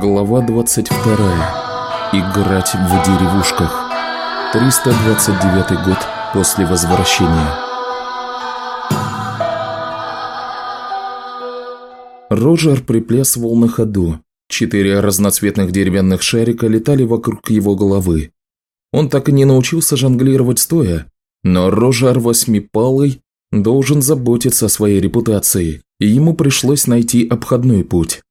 Глава 22. Играть в деревушках. 329 год после возвращения. Роджер приплясывал на ходу. Четыре разноцветных деревянных шарика летали вокруг его головы. Он так и не научился жонглировать стоя, но Рожар Восьмипалый должен заботиться о своей репутации, и ему пришлось найти обходной путь.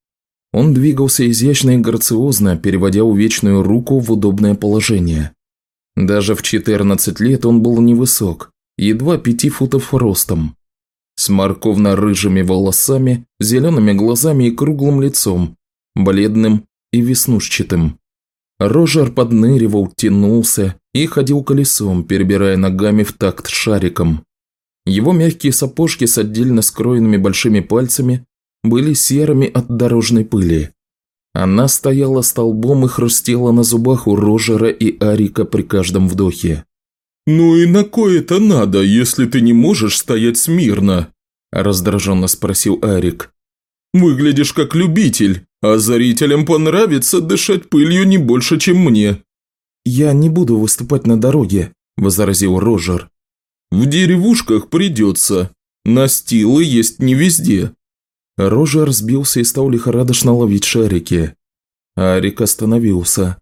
Он двигался изящно и грациозно, переводя увечную руку в удобное положение. Даже в 14 лет он был невысок, едва пяти футов ростом. С морковно-рыжими волосами, зелеными глазами и круглым лицом, бледным и веснушчатым. Рожер подныривал, тянулся и ходил колесом, перебирая ногами в такт шариком. Его мягкие сапожки с отдельно скроенными большими пальцами были серыми от дорожной пыли. Она стояла столбом и хрустела на зубах у Рожера и Арика при каждом вдохе. «Ну и на кое это надо, если ты не можешь стоять смирно?» – раздраженно спросил Арик. «Выглядишь как любитель, а зрителям понравится дышать пылью не больше, чем мне». «Я не буду выступать на дороге», – возразил Рожер. «В деревушках придется. Настилы есть не везде. Рожер сбился и стал лихорадочно ловить шарики. Арик остановился.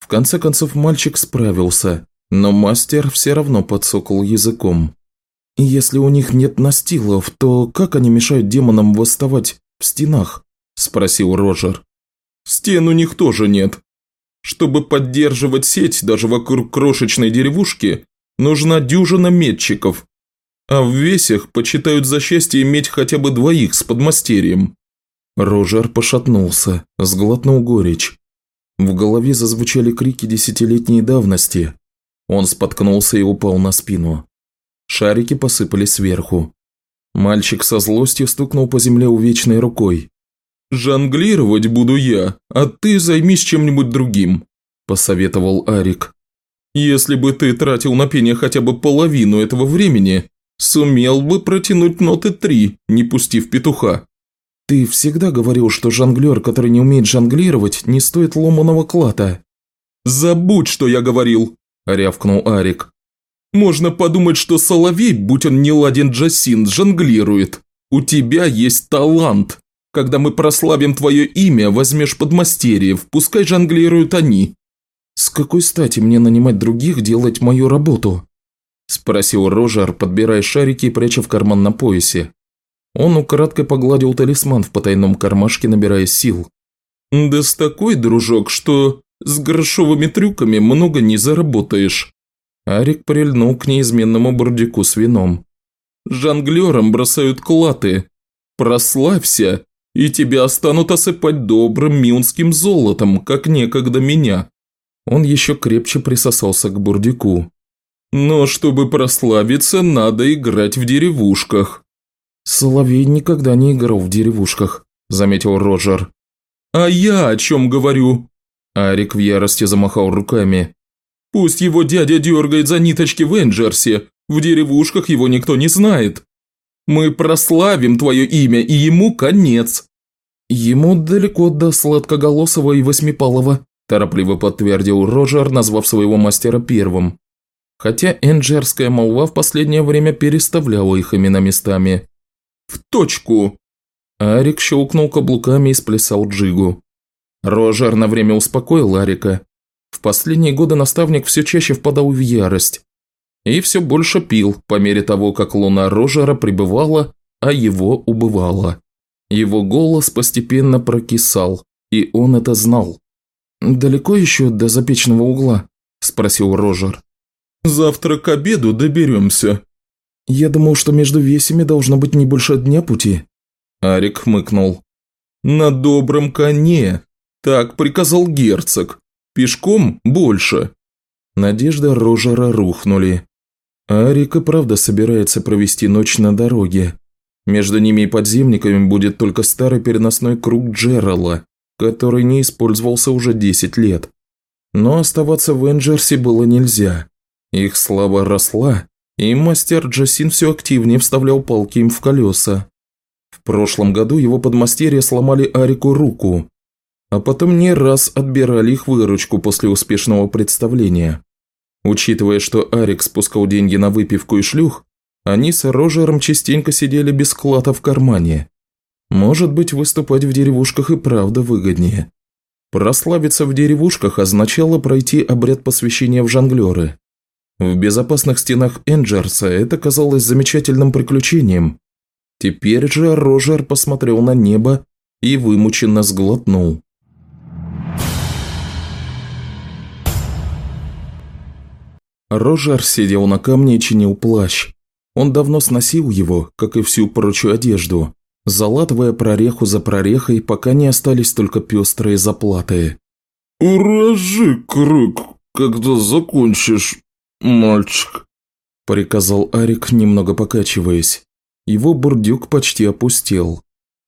В конце концов мальчик справился, но мастер все равно подсокал языком. «Если у них нет настилов, то как они мешают демонам восставать в стенах?» – спросил Рожер. «Стен у них тоже нет. Чтобы поддерживать сеть даже вокруг крошечной деревушки, нужна дюжина метчиков, а в весях почитают за счастье иметь хотя бы двоих с подмастерьем». Рожер пошатнулся, сглотнул горечь. В голове зазвучали крики десятилетней давности. Он споткнулся и упал на спину. Шарики посыпались сверху. Мальчик со злостью стукнул по земле увечной рукой. «Жонглировать буду я, а ты займись чем-нибудь другим», – посоветовал Арик. «Если бы ты тратил на пение хотя бы половину этого времени, Сумел бы протянуть ноты три, не пустив петуха. Ты всегда говорил, что жонглер, который не умеет жонглировать, не стоит ломаного клата. Забудь, что я говорил, рявкнул Арик. Можно подумать, что Соловей, будь он не ладен Джасин, жонглирует. У тебя есть талант. Когда мы прославим твое имя, возьмешь подмастерьев, пускай жонглируют они. С какой стати мне нанимать других делать мою работу? – спросил Рожер, подбирая шарики и пряча в карман на поясе. Он украдкой погладил талисман в потайном кармашке, набирая сил. «Да с такой, дружок, что с грошовыми трюками много не заработаешь». Арик прильнул к неизменному бурдику с вином. «Жонглерам бросают клаты. Прославься, и тебя станут осыпать добрым мюнским золотом, как некогда меня». Он еще крепче присосался к бурдику. Но чтобы прославиться, надо играть в деревушках». «Соловей никогда не играл в деревушках», – заметил Роджер. «А я о чем говорю?» Арик в ярости замахал руками. «Пусть его дядя дергает за ниточки в Энджерсе, в деревушках его никто не знает. Мы прославим твое имя, и ему конец». «Ему далеко до Сладкоголосого и Восьмипалого», – торопливо подтвердил Роджер, назвав своего мастера первым хотя энджерская молва в последнее время переставляла их имена местами. «В точку!» Арик щелкнул каблуками и сплясал джигу. Рожер на время успокоил Арика. В последние годы наставник все чаще впадал в ярость. И все больше пил, по мере того, как луна Рожера пребывала, а его убывала. Его голос постепенно прокисал, и он это знал. «Далеко еще до запечного угла?» – спросил Рожер. Завтра к обеду доберемся». «Я думал, что между весями должно быть не больше дня пути». Арик хмыкнул. «На добром коне. Так приказал герцог. Пешком больше». Надежда Рожера рухнули. Арик и правда собирается провести ночь на дороге. Между ними и подземниками будет только старый переносной круг Джерала, который не использовался уже 10 лет. Но оставаться в Энджерсе было нельзя. Их слава росла, и мастер Джасин все активнее вставлял палки им в колеса. В прошлом году его подмастерья сломали Арику руку. а потом не раз отбирали их выручку после успешного представления. Учитывая, что Арик спускал деньги на выпивку и шлюх, они с Рожером частенько сидели без клата в кармане. Может быть, выступать в деревушках и правда выгоднее. Прославиться в деревушках означало пройти обряд посвящения в жонглеры. В безопасных стенах Энджерса это казалось замечательным приключением. Теперь же Рожер посмотрел на небо и вымученно сглотнул. Рожер сидел на камне и чинил плащ. Он давно сносил его, как и всю прочую одежду, залатывая прореху за прорехой, пока не остались только пестрые заплаты. «Уражи крык, когда закончишь, мальчик», – приказал Арик, немного покачиваясь. Его бурдюк почти опустел.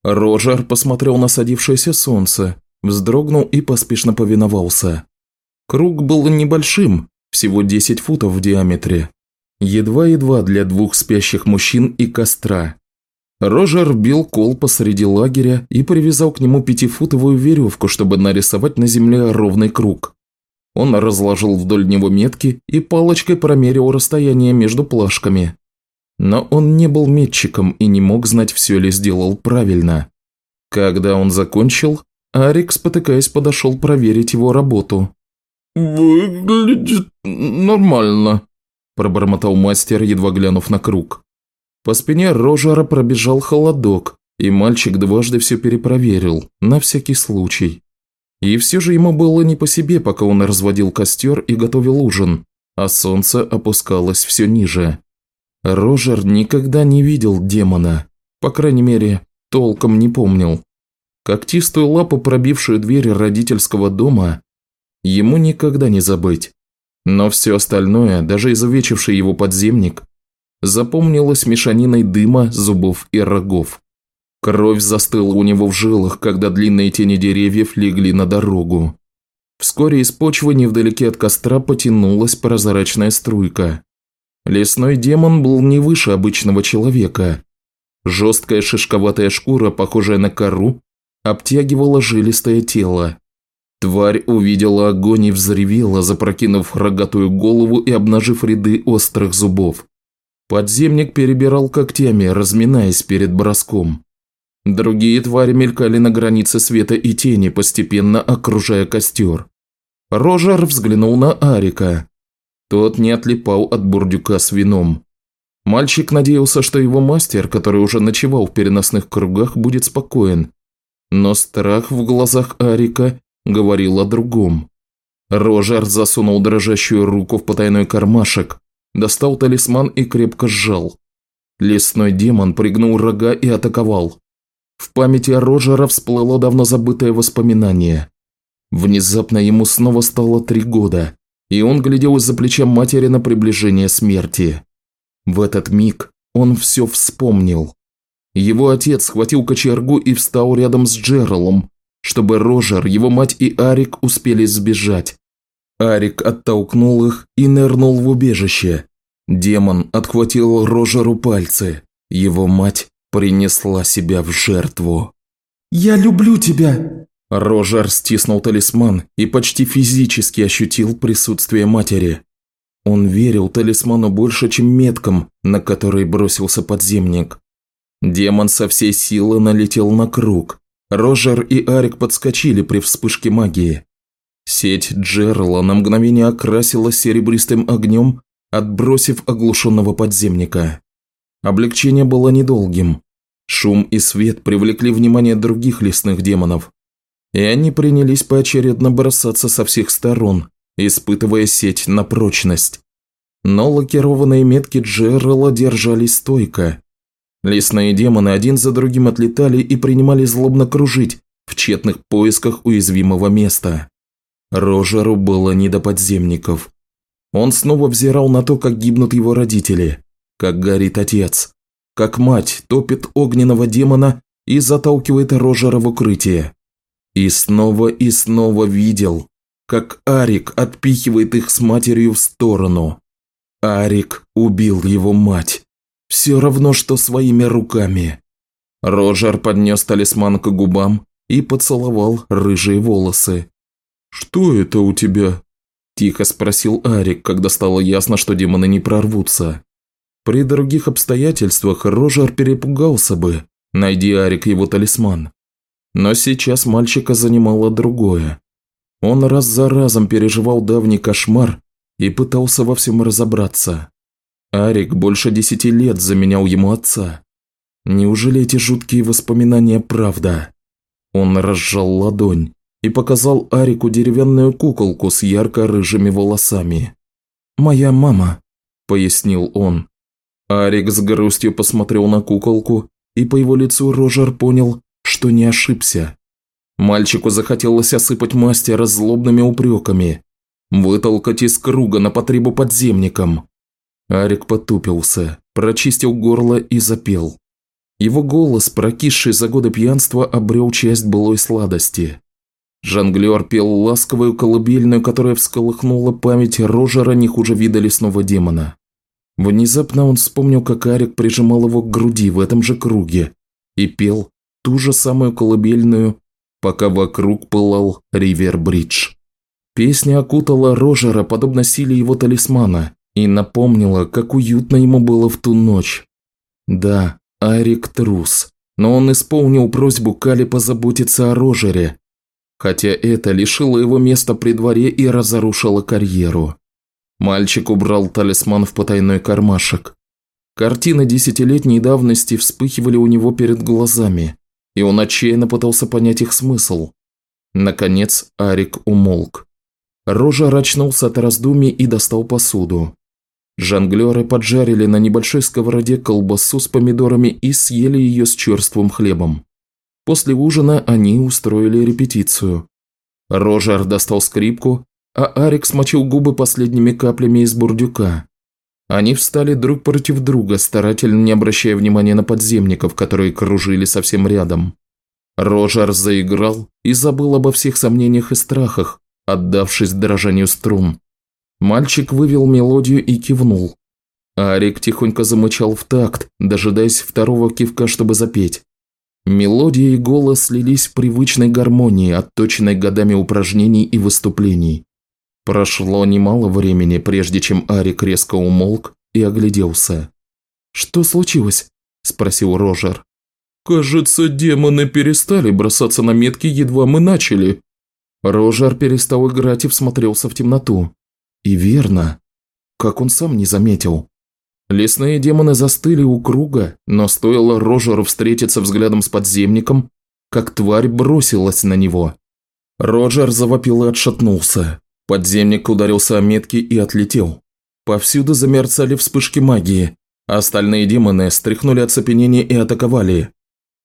Рожер посмотрел на садившееся солнце, вздрогнул и поспешно повиновался. Круг был небольшим, всего 10 футов в диаметре. Едва-едва для двух спящих мужчин и костра. Рожер бил кол посреди лагеря и привязал к нему пятифутовую веревку, чтобы нарисовать на земле ровный круг. Он разложил вдоль него метки и палочкой промерил расстояние между плашками. Но он не был метчиком и не мог знать, все ли сделал правильно. Когда он закончил, Арик, спотыкаясь, подошел проверить его работу. «Выглядит нормально», – пробормотал мастер, едва глянув на круг. По спине Рожера пробежал холодок, и мальчик дважды все перепроверил, на всякий случай. И все же ему было не по себе, пока он разводил костер и готовил ужин, а солнце опускалось все ниже. Рожер никогда не видел демона, по крайней мере, толком не помнил. Когтистую лапу, пробившую дверь родительского дома, ему никогда не забыть. Но все остальное, даже изувечивший его подземник, запомнилось мешаниной дыма, зубов и рогов. Кровь застыла у него в жилах, когда длинные тени деревьев легли на дорогу. Вскоре из почвы невдалеке от костра потянулась прозрачная струйка. Лесной демон был не выше обычного человека. Жесткая шишковатая шкура, похожая на кору, обтягивала жилистое тело. Тварь увидела огонь и взревела, запрокинув рогатую голову и обнажив ряды острых зубов. Подземник перебирал когтями, разминаясь перед броском. Другие твари мелькали на границе света и тени, постепенно окружая костер. Рожер взглянул на Арика. Тот не отлипал от бурдюка с вином. Мальчик надеялся, что его мастер, который уже ночевал в переносных кругах, будет спокоен. Но страх в глазах Арика говорил о другом. Рожер засунул дрожащую руку в потайной кармашек, достал талисман и крепко сжал. Лесной демон пригнул рога и атаковал. В памяти Рожера всплыло давно забытое воспоминание. Внезапно ему снова стало три года, и он глядел из-за плеча матери на приближение смерти. В этот миг он все вспомнил. Его отец схватил кочергу и встал рядом с Джералом, чтобы Рожер, его мать и Арик успели сбежать. Арик оттолкнул их и нырнул в убежище. Демон отхватил Рожеру пальцы. Его мать принесла себя в жертву. «Я люблю тебя!» Рожер стиснул талисман и почти физически ощутил присутствие матери. Он верил талисману больше, чем меткам, на которые бросился подземник. Демон со всей силы налетел на круг, Рожер и Арик подскочили при вспышке магии. Сеть Джерла на мгновение окрасила серебристым огнем, отбросив оглушенного подземника. Облегчение было недолгим. Шум и свет привлекли внимание других лесных демонов, и они принялись поочередно бросаться со всех сторон, испытывая сеть на прочность. Но лакированные метки Джерла держались стойко, Лесные демоны один за другим отлетали и принимали злобно кружить в тщетных поисках уязвимого места. Рожеру было не до подземников. Он снова взирал на то, как гибнут его родители, как горит отец, как мать топит огненного демона и заталкивает Рожера в укрытие. И снова и снова видел, как Арик отпихивает их с матерью в сторону. Арик убил его мать. Все равно, что своими руками. Рожер поднес талисман к губам и поцеловал рыжие волосы. «Что это у тебя?» – тихо спросил Арик, когда стало ясно, что демоны не прорвутся. При других обстоятельствах Рожер перепугался бы, найди Арик его талисман. Но сейчас мальчика занимало другое. Он раз за разом переживал давний кошмар и пытался во всем разобраться. Арик больше десяти лет заменял ему отца. Неужели эти жуткие воспоминания правда? Он разжал ладонь и показал Арику деревянную куколку с ярко-рыжими волосами. «Моя мама», – пояснил он. Арик с грустью посмотрел на куколку, и по его лицу Рожер понял, что не ошибся. Мальчику захотелось осыпать мастера злобными упреками, вытолкать из круга на потребу подземникам. Арик потупился, прочистил горло и запел. Его голос, прокисший за годы пьянства, обрел часть былой сладости. Жонглер пел ласковую колыбельную, которая всколыхнула память Рожера не хуже вида лесного демона. Внезапно он вспомнил, как Арик прижимал его к груди в этом же круге и пел ту же самую колыбельную, пока вокруг пылал Ривер-Бридж. Песня окутала Рожера подобно силе его талисмана и напомнила, как уютно ему было в ту ночь. Да, Арик трус, но он исполнил просьбу Кали позаботиться о Рожере, хотя это лишило его места при дворе и разрушило карьеру. Мальчик убрал талисман в потайной кармашек. Картины десятилетней давности вспыхивали у него перед глазами, и он отчаянно пытался понять их смысл. Наконец Арик умолк. Рожа очнулся от раздумий и достал посуду. Жонглеры поджарили на небольшой сковороде колбасу с помидорами и съели ее с черствым хлебом. После ужина они устроили репетицию. Рожар достал скрипку, а Арик смочил губы последними каплями из бурдюка. Они встали друг против друга, старательно не обращая внимания на подземников, которые кружили совсем рядом. Рожар заиграл и забыл обо всех сомнениях и страхах, отдавшись дрожанию струн. Мальчик вывел мелодию и кивнул. Арик тихонько замычал в такт, дожидаясь второго кивка, чтобы запеть. Мелодия и голос слились в привычной гармонии, отточенной годами упражнений и выступлений. Прошло немало времени, прежде чем Арик резко умолк и огляделся. «Что случилось?» – спросил Рожер. «Кажется, демоны перестали бросаться на метки, едва мы начали». Рожер перестал играть и всмотрелся в темноту. И верно. Как он сам не заметил. Лесные демоны застыли у круга, но стоило Рожеру встретиться взглядом с подземником, как тварь бросилась на него. Роджер завопил и отшатнулся. Подземник ударился о метки и отлетел. Повсюду замерцали вспышки магии. Остальные демоны стряхнули оцепенение и атаковали.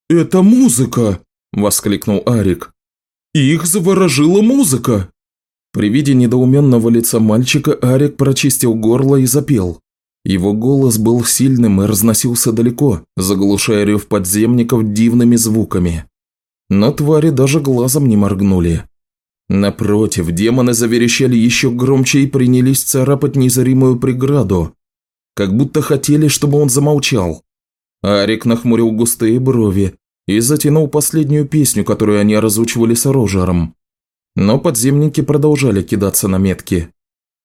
«Это музыка!» – воскликнул Арик. «Их заворожила музыка!» При виде недоуменного лица мальчика Арик прочистил горло и запел. Его голос был сильным и разносился далеко, заглушая рев подземников дивными звуками. Но твари даже глазом не моргнули. Напротив, демоны заверещали еще громче и принялись царапать незримую преграду, как будто хотели, чтобы он замолчал. Арик нахмурил густые брови и затянул последнюю песню, которую они разучивали с Рожером. Но подземники продолжали кидаться на метки.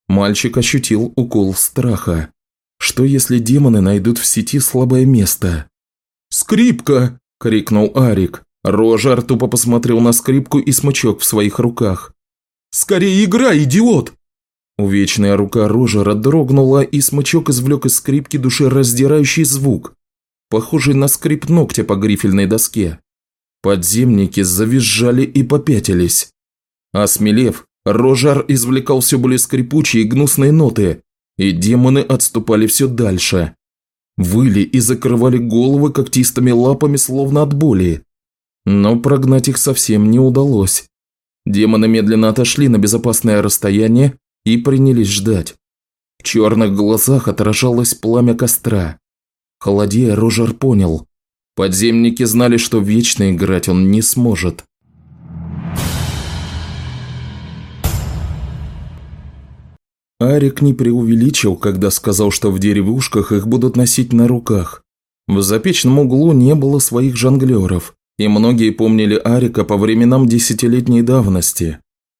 Мальчик ощутил укол страха. Что если демоны найдут в сети слабое место? «Скрипка!» – крикнул Арик. Рожар тупо посмотрел на скрипку и смычок в своих руках. «Скорее играй, идиот!» Увечная рука Рожера дрогнула, и смычок извлек из скрипки душераздирающий звук, похожий на скрип ногтя по грифельной доске. Подземники завизжали и попятились. Осмелев, Рожар извлекал все более скрипучие и гнусные ноты, и демоны отступали все дальше. Выли и закрывали головы когтистыми лапами, словно от боли. Но прогнать их совсем не удалось. Демоны медленно отошли на безопасное расстояние и принялись ждать. В черных глазах отражалось пламя костра. Холодея, Рожер понял. Подземники знали, что вечно играть он не сможет. Арик не преувеличил, когда сказал, что в деревушках их будут носить на руках. В запечном углу не было своих жонглеров, И многие помнили Арика по временам десятилетней давности,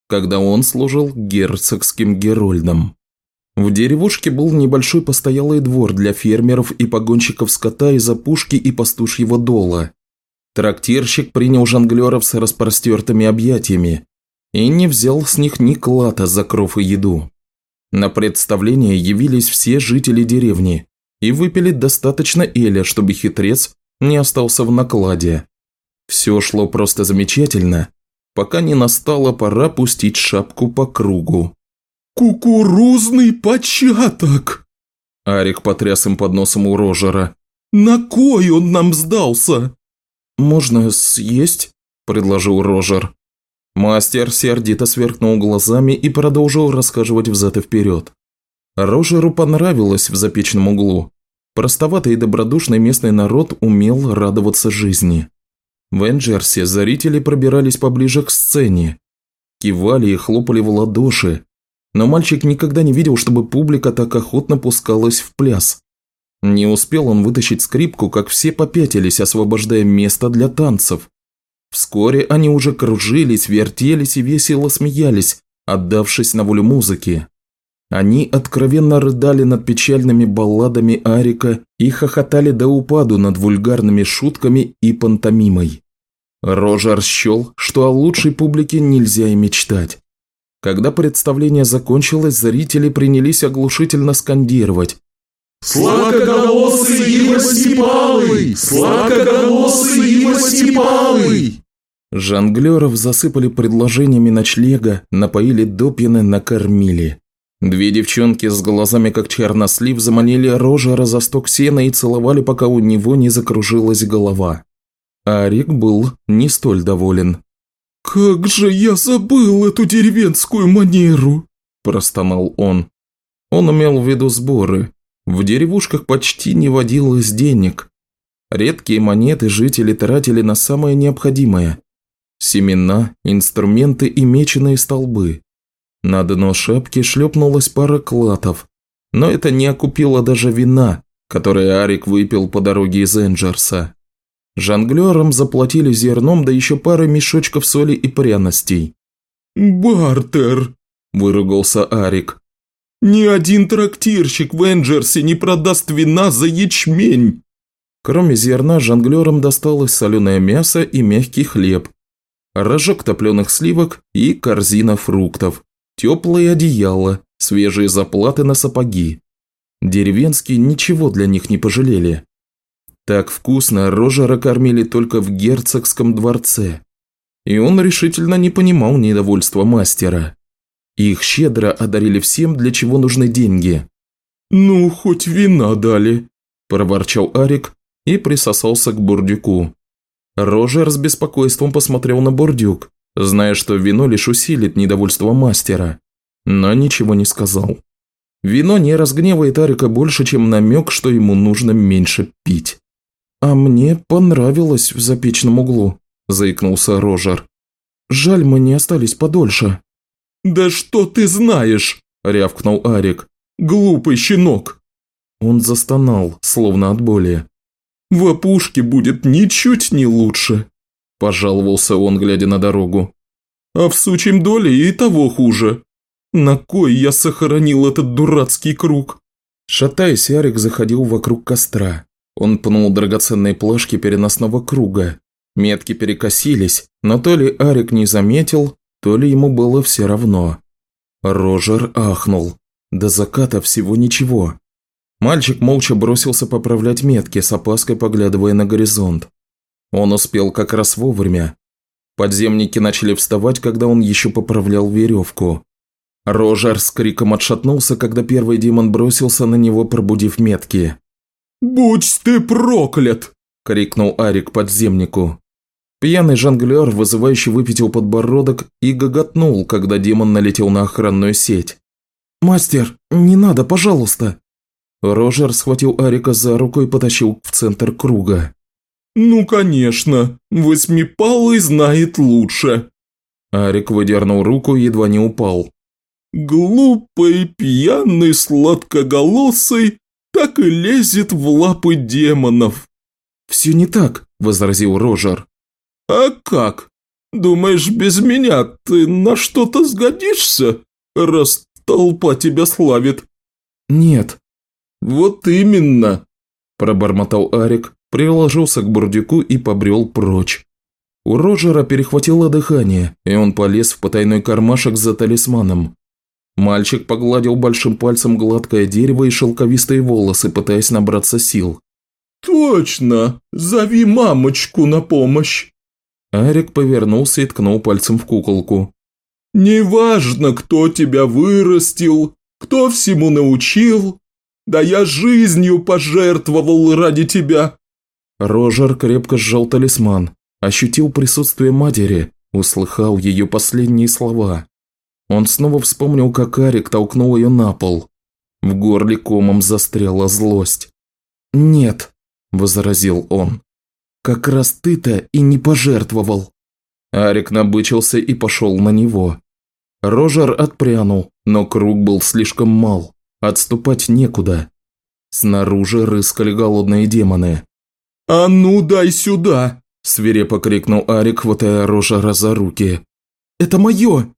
когда он служил герцогским герольдом. В деревушке был небольшой постоялый двор для фермеров и погонщиков скота из опушки и пастушьего дола. Трактирщик принял жонглеров с распростертыми объятиями и не взял с них ни клата за кров и еду. На представление явились все жители деревни и выпили достаточно эля, чтобы хитрец не остался в накладе. Все шло просто замечательно, пока не настала пора пустить шапку по кругу. «Кукурузный початок!» Арик потряс им под носом у Рожера. «На кой он нам сдался?» «Можно съесть?» – предложил Рожер. Мастер сердито сверкнул глазами и продолжил расхаживать взад и вперед. Рожеру понравилось в запечном углу. Простоватый и добродушный местный народ умел радоваться жизни. В Энджерсе зрители пробирались поближе к сцене, кивали и хлопали в ладоши, но мальчик никогда не видел, чтобы публика так охотно пускалась в пляс. Не успел он вытащить скрипку, как все попятились, освобождая место для танцев. Вскоре они уже кружились, вертелись и весело смеялись, отдавшись на волю музыки. Они откровенно рыдали над печальными балладами Арика и хохотали до упаду над вульгарными шутками и пантомимой. Рожер счел, что о лучшей публике нельзя и мечтать. Когда представление закончилось, зрители принялись оглушительно скандировать. «Сладкоголосый Ива Степалый! Сладкоголосый Ива Степалый!» Жонглеров засыпали предложениями ночлега, напоили допьяны, накормили. Две девчонки с глазами как чернослив заманили Рожера за сток сена и целовали, пока у него не закружилась голова. А Рик был не столь доволен. «Как же я забыл эту деревенскую манеру!» – простонал он. Он имел в виду сборы. В деревушках почти не водилось денег. Редкие монеты жители тратили на самое необходимое – семена, инструменты и меченые столбы. На дно шапки шлепнулась пара клатов, но это не окупило даже вина, которое Арик выпил по дороге из Энджерса. Жонглерам заплатили зерном, да еще парой мешочков соли и пряностей. «Бартер!» – выругался Арик. «Ни один трактирщик в Энджерсе не продаст вина за ячмень!» Кроме зерна, жонглерам досталось соленое мясо и мягкий хлеб, рожок топленых сливок и корзина фруктов, теплое одеяло, свежие заплаты на сапоги. Деревенские ничего для них не пожалели. Так вкусно Рожера кормили только в герцогском дворце. И он решительно не понимал недовольства мастера. Их щедро одарили всем, для чего нужны деньги. «Ну, хоть вина дали», – проворчал Арик и присосался к бурдюку. Рожер с беспокойством посмотрел на бурдюк, зная, что вино лишь усилит недовольство мастера, но ничего не сказал. Вино не разгневает Арика больше, чем намек, что ему нужно меньше пить. «А мне понравилось в запечном углу», – заикнулся Рожер. «Жаль, мы не остались подольше». «Да что ты знаешь?» – рявкнул Арик. «Глупый щенок!» Он застонал, словно от боли. «В опушке будет ничуть не лучше», – пожаловался он, глядя на дорогу. «А в сучьем доле и того хуже. На кой я сохранил этот дурацкий круг?» Шатаясь, Арик заходил вокруг костра. Он пнул драгоценные плашки переносного круга. Метки перекосились, но то ли Арик не заметил, то ли ему было все равно. Рожер ахнул. До заката всего ничего. Мальчик молча бросился поправлять метки, с опаской поглядывая на горизонт. Он успел как раз вовремя. Подземники начали вставать, когда он еще поправлял веревку. Рожер с криком отшатнулся, когда первый демон бросился на него, пробудив метки. «Будь ты проклят!» – крикнул Арик подземнику. Пьяный жонглер, вызывающе выпятил подбородок и гоготнул, когда демон налетел на охранную сеть. «Мастер, не надо, пожалуйста!» Рожер схватил Арика за руку и потащил в центр круга. «Ну, конечно, восьмипалый знает лучше!» Арик выдернул руку и едва не упал. «Глупый, пьяный, сладкоголосый так и лезет в лапы демонов». «Все не так», – возразил Рожер. «А как? Думаешь, без меня ты на что-то сгодишься, раз толпа тебя славит?» «Нет». «Вот именно», – пробормотал Арик, приложился к бурдюку и побрел прочь. У Роджера перехватило дыхание, и он полез в потайной кармашек за талисманом. Мальчик погладил большим пальцем гладкое дерево и шелковистые волосы, пытаясь набраться сил. «Точно! Зови мамочку на помощь!» Арик повернулся и ткнул пальцем в куколку. «Неважно, кто тебя вырастил, кто всему научил, да я жизнью пожертвовал ради тебя!» Рожер крепко сжал талисман, ощутил присутствие матери, услыхал ее последние слова. Он снова вспомнил, как Арик толкнул ее на пол. В горле комом застряла злость. «Нет», – возразил он, – «как раз ты-то и не пожертвовал». Арик набычился и пошел на него. Рожер отпрянул, но круг был слишком мал, отступать некуда. Снаружи рыскали голодные демоны. «А ну дай сюда!» – свирепо крикнул Арик, хватая Рожера за руки. «Это мое!»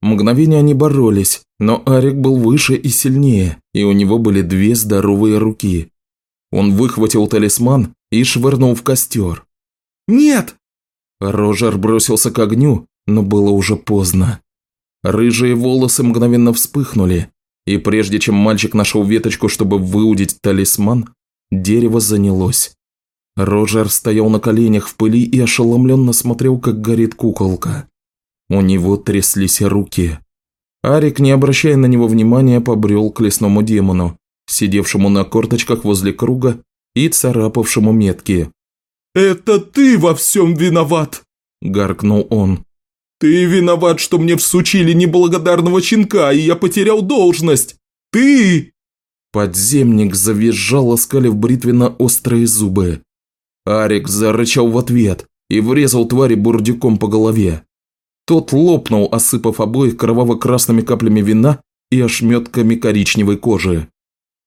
Мгновение они боролись, но Арик был выше и сильнее, и у него были две здоровые руки. Он выхватил талисман и швырнул в костер. «Нет!» Рожер бросился к огню, но было уже поздно. Рыжие волосы мгновенно вспыхнули, и прежде чем мальчик нашел веточку, чтобы выудить талисман, дерево занялось. Роджер стоял на коленях в пыли и ошеломленно смотрел, как горит куколка. У него тряслись руки. Арик, не обращая на него внимания, побрел к лесному демону, сидевшему на корточках возле круга и царапавшему метки. «Это ты во всем виноват!» – гаркнул он. «Ты виноват, что мне всучили неблагодарного щенка, и я потерял должность! Ты!» Подземник завизжал, оскалив бритвенно-острые зубы. Арик зарычал в ответ и врезал твари бурдюком по голове. Тот лопнул, осыпав обоих кроваво-красными каплями вина и ошметками коричневой кожи.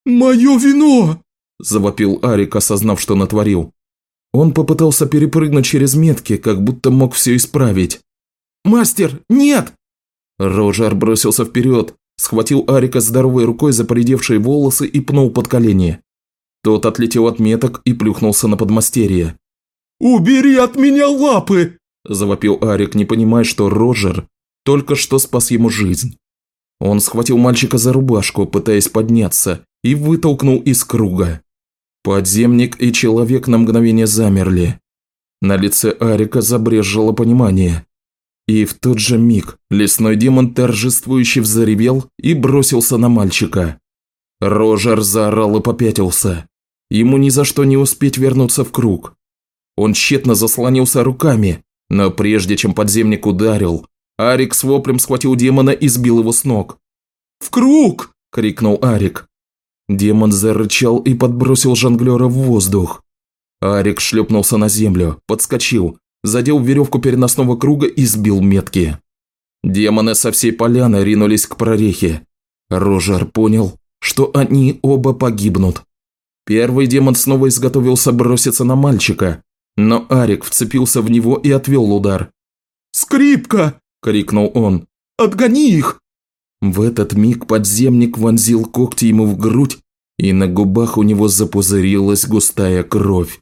«Мое вино!» – завопил Арик, осознав, что натворил. Он попытался перепрыгнуть через метки, как будто мог все исправить. «Мастер, нет!» Роджер бросился вперед, схватил Арика здоровой рукой за поредевшие волосы и пнул под колени. Тот отлетел от меток и плюхнулся на подмастерье. «Убери от меня лапы!» – завопил Арик, не понимая, что Роджер только что спас ему жизнь. Он схватил мальчика за рубашку, пытаясь подняться, и вытолкнул из круга. Подземник и человек на мгновение замерли. На лице Арика забрежило понимание. И в тот же миг лесной демон торжествующе взоревел и бросился на мальчика. Рожер заорал и попятился. Ему ни за что не успеть вернуться в круг. Он тщетно заслонился руками, но прежде чем подземник ударил, Арик с воплем схватил демона и сбил его с ног. «В круг!» – крикнул Арик. Демон зарычал и подбросил жонглера в воздух. Арик шлепнулся на землю, подскочил, задел веревку переносного круга и сбил метки. Демоны со всей поляны ринулись к прорехе. Рожар понял, что они оба погибнут. Первый демон снова изготовился броситься на мальчика, но Арик вцепился в него и отвел удар. «Скрипка!» – крикнул он. «Отгони их!» В этот миг подземник вонзил когти ему в грудь, и на губах у него запузырилась густая кровь.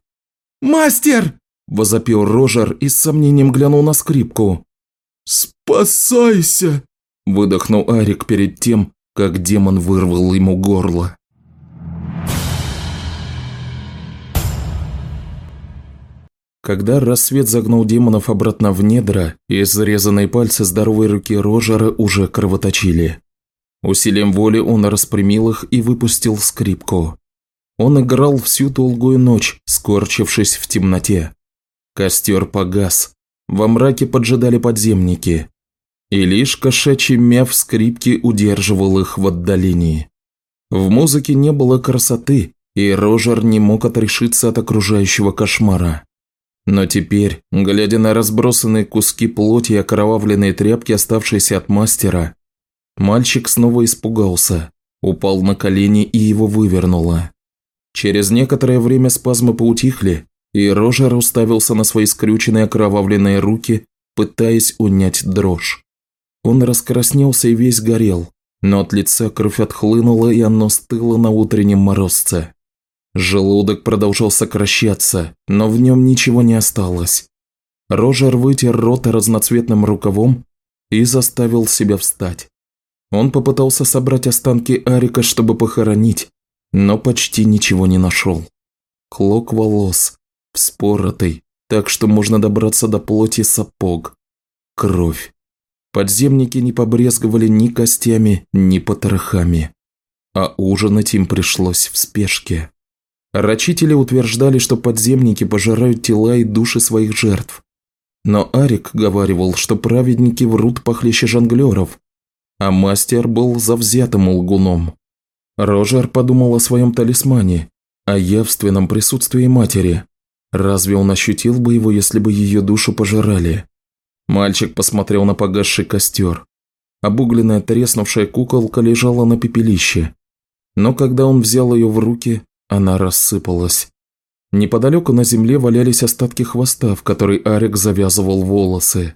«Мастер!» – возопил Рожер и с сомнением глянул на скрипку. «Спасайся!» – выдохнул Арик перед тем, как демон вырвал ему горло. Когда рассвет загнал демонов обратно в недра, изрезанные пальцы здоровой руки Рожера уже кровоточили. Усилием воли он распрямил их и выпустил скрипку. Он играл всю долгую ночь, скорчившись в темноте. Костер погас. Во мраке поджидали подземники. И лишь кошачий мяв скрипки удерживал их в отдалении. В музыке не было красоты, и Рожер не мог отрешиться от окружающего кошмара. Но теперь, глядя на разбросанные куски плоти и окровавленные тряпки, оставшиеся от мастера, мальчик снова испугался, упал на колени и его вывернуло. Через некоторое время спазмы поутихли, и Рожер уставился на свои скрюченные окровавленные руки, пытаясь унять дрожь. Он раскраснелся и весь горел, но от лица кровь отхлынула, и оно стыло на утреннем морозце. Желудок продолжал сокращаться, но в нем ничего не осталось. Рожер вытер рот разноцветным рукавом и заставил себя встать. Он попытался собрать останки Арика, чтобы похоронить, но почти ничего не нашел. Клок волос, вспоротый, так что можно добраться до плоти сапог. Кровь. Подземники не побрезговали ни костями, ни потрохами. А ужинать им пришлось в спешке. Рачители утверждали, что подземники пожирают тела и души своих жертв. Но Арик говаривал, что праведники врут похлеще жонглеров, а мастер был завзятым лгуном. Рожер подумал о своем талисмане, о явственном присутствии матери. Разве он ощутил бы его, если бы ее душу пожирали? Мальчик посмотрел на погасший костер. Обугленная треснувшая куколка лежала на пепелище. Но когда он взял ее в руки, она рассыпалась. Неподалеку на земле валялись остатки хвоста, в который Арик завязывал волосы.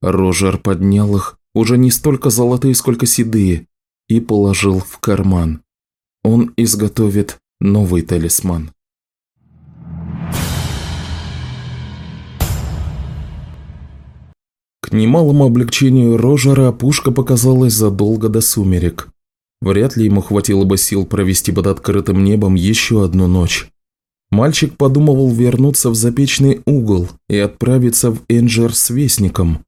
Рожер поднял их, уже не столько золотые, сколько седые, и положил в карман. Он изготовит новый талисман. К немалому облегчению Рожера опушка показалась задолго до сумерек. Вряд ли ему хватило бы сил провести под открытым небом еще одну ночь. Мальчик подумывал вернуться в запечный угол и отправиться в Энджер с вестником.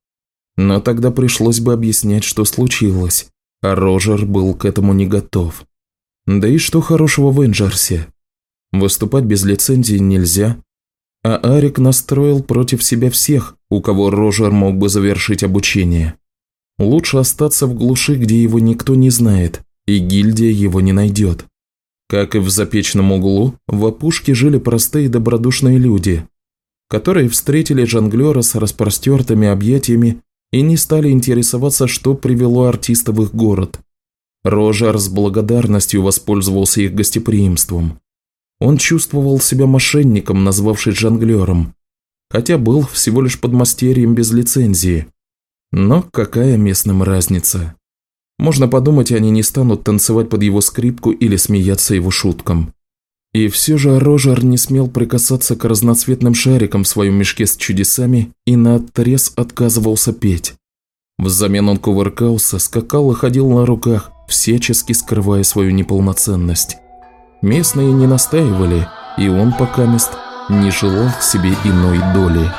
Но тогда пришлось бы объяснять, что случилось, а Рожер был к этому не готов. Да и что хорошего в Энджерсе? Выступать без лицензии нельзя, а Арик настроил против себя всех, у кого Рожер мог бы завершить обучение. Лучше остаться в глуши, где его никто не знает, и гильдия его не найдет. Как и в запечном углу, в опушке жили простые добродушные люди, которые встретили жонглера с распростертыми объятиями и не стали интересоваться, что привело артиста в их город. Рожер с благодарностью воспользовался их гостеприимством. Он чувствовал себя мошенником, назвавшись жонглером, хотя был всего лишь подмастерьем без лицензии. Но какая местным разница? Можно подумать, они не станут танцевать под его скрипку или смеяться его шуткам. И все же Рожер не смел прикасаться к разноцветным шарикам в своем мешке с чудесами и наотрез отказывался петь. Взамен он кувыркался, скакал и ходил на руках, всячески скрывая свою неполноценность. Местные не настаивали, и он пока мест не желал себе иной доли.